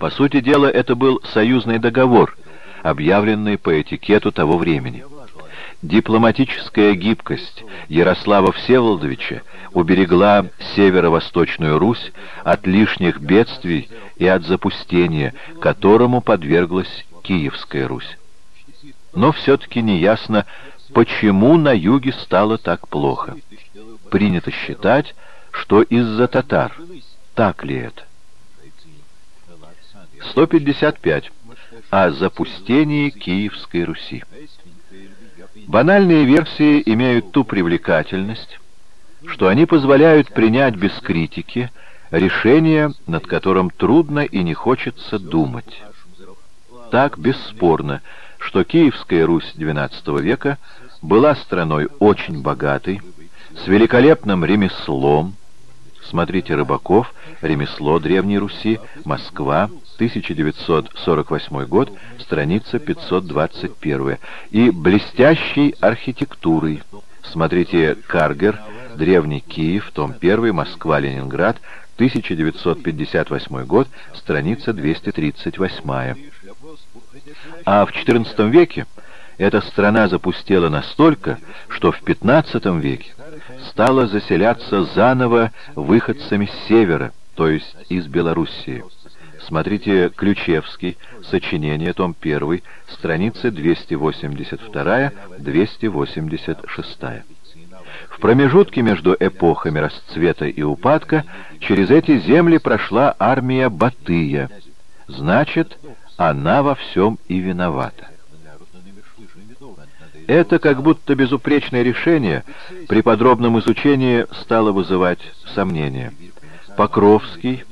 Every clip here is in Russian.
По сути дела, это был союзный договор, объявленный по этикету того времени. Дипломатическая гибкость Ярослава Всеволодовича уберегла северо-восточную Русь от лишних бедствий и от запустения, которому подверглась Киевская Русь. Но все-таки неясно, почему на юге стало так плохо. Принято считать, что из-за татар. Так ли это? 155. О запустении Киевской Руси. Банальные версии имеют ту привлекательность, что они позволяют принять без критики решение, над которым трудно и не хочется думать. Так, бесспорно, что Киевская Русь XII века была страной очень богатой, с великолепным ремеслом, смотрите Рыбаков, «Ремесло Древней Руси», Москва, 1948 год, страница 521, и блестящей архитектурой, смотрите Каргер, Древний Киев, том 1, Москва-Ленинград, 1958 год, страница 238. А в XIV веке эта страна запустела настолько, что в XV веке стала заселяться заново выходцами с севера, то есть из Белоруссии. Смотрите Ключевский, сочинение, том 1, страницы 282-286. В промежутке между эпохами расцвета и упадка через эти земли прошла армия Батыя. Значит, она во всем и виновата. Это как будто безупречное решение при подробном изучении стало вызывать сомнения. Покровский,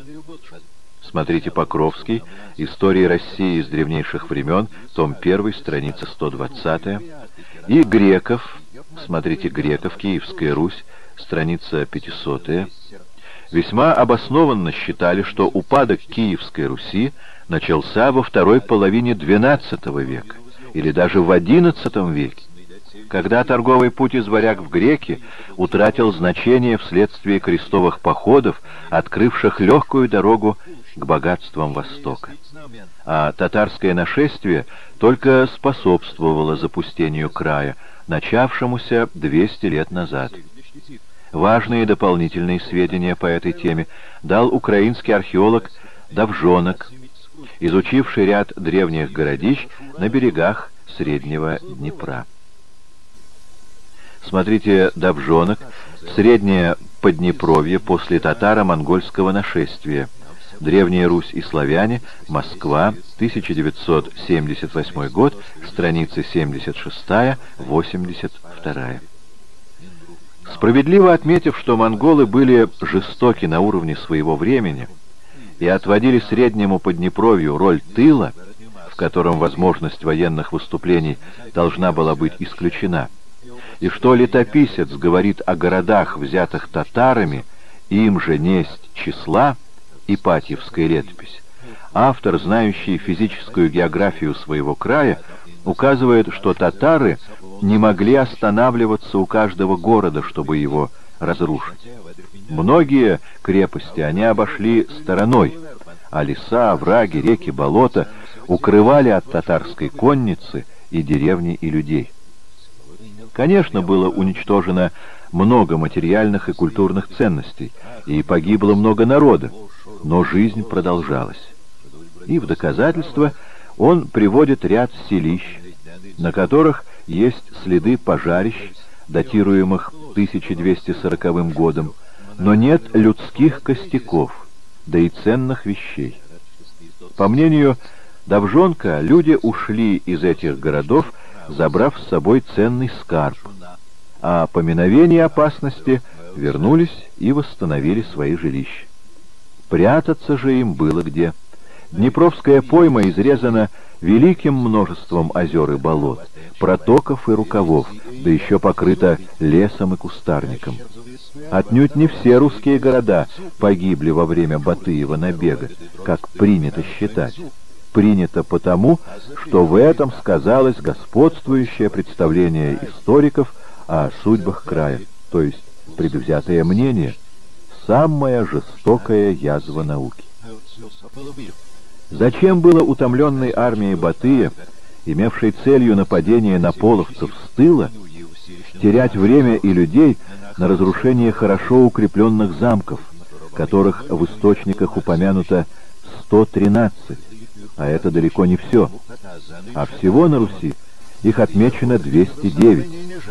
смотрите Покровский, «История России с древнейших времен», том 1, страница 120, и Греков, смотрите Греков, Киевская Русь, страница 500, весьма обоснованно считали, что упадок Киевской Руси начался во второй половине XII века или даже в XI веке, когда торговый путь из варяг в греки утратил значение вследствие крестовых походов, открывших легкую дорогу к богатствам Востока. А татарское нашествие только способствовало запустению края, начавшемуся 200 лет назад. Важные дополнительные сведения по этой теме дал украинский археолог Давжонок, изучивший ряд древних городищ на берегах Среднего Днепра. Смотрите Добжонок, Среднее Поднепровье после татаро-монгольского нашествия. Древняя Русь и славяне, Москва, 1978 год, страницы 76-82. Справедливо отметив, что монголы были жестоки на уровне своего времени и отводили Среднему Поднепровью роль тыла, в котором возможность военных выступлений должна была быть исключена, и что летописец говорит о городах, взятых татарами, им же несть числа, Ипатьевская летопись, автор, знающий физическую географию своего края, указывает, что татары не могли останавливаться у каждого города, чтобы его разрушить. Многие крепости они обошли стороной, а леса, овраги, реки, болота укрывали от татарской конницы и деревни и людей. Конечно, было уничтожено много материальных и культурных ценностей, и погибло много народа, но жизнь продолжалась. И в доказательство он приводит ряд селищ, на которых есть следы пожарищ, датируемых 1240 годом, но нет людских костяков, да и ценных вещей. По мнению Давжонка, люди ушли из этих городов забрав с собой ценный скарб, а по миновении опасности вернулись и восстановили свои жилища. Прятаться же им было где. Днепровская пойма изрезана великим множеством озер и болот, протоков и рукавов, да еще покрыта лесом и кустарником. Отнюдь не все русские города погибли во время Батыева набега, как принято считать принято потому, что в этом сказалось господствующее представление историков о судьбах края, то есть предвзятое мнение, самая жестокая язва науки. Зачем было утомленной армии Батыя, имевшей целью нападение на половцев с тыла, терять время и людей на разрушение хорошо укрепленных замков, которых в источниках упомянуто 113, а это далеко не все, а всего на Руси их отмечено 209.